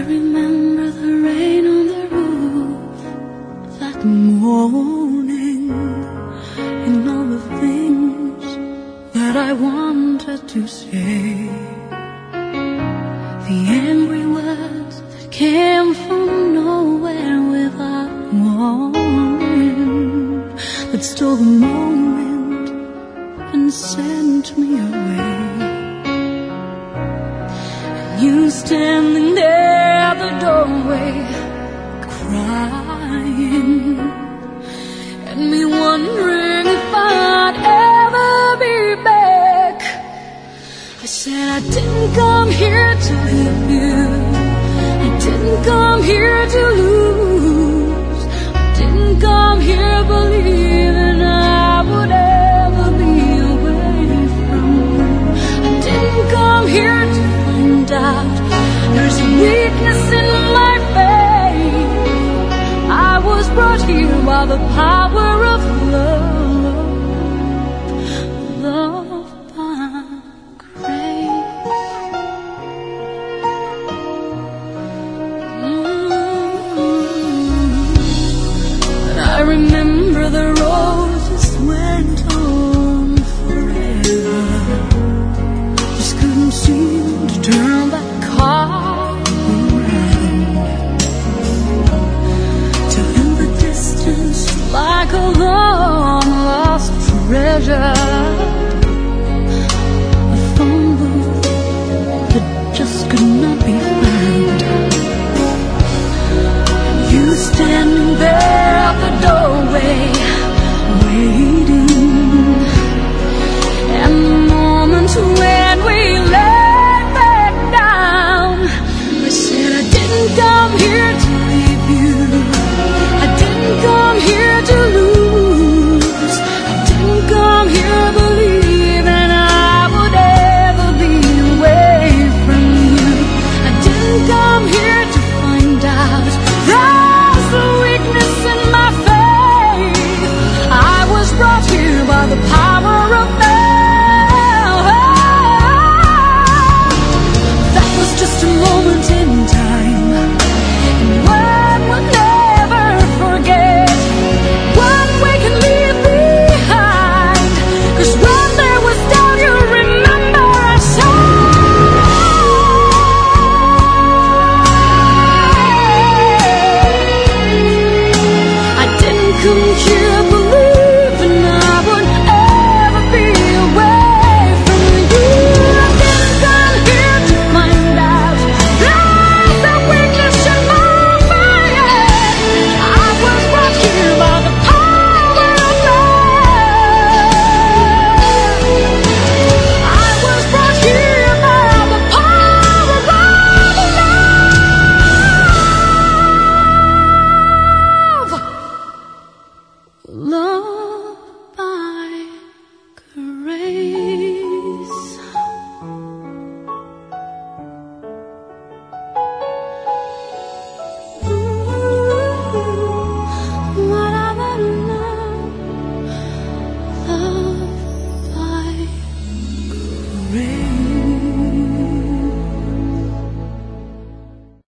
I remember the rain on the roof that morning and all the things that I wanted to say. The angry words that came from nowhere without warning that stole the moment and sent me away. And you standing there doorway crying and me wondering if I'd ever be back. I said I didn't come here to leave you. I didn't come here to lose. I didn't come here believing I would ever be away from you. I didn't come here to find out there's a weakness the power of. treasure. A phone booth that just could not be found. You standing there at the doorway, waiting. And the moment when we laid back down, I said I didn't die.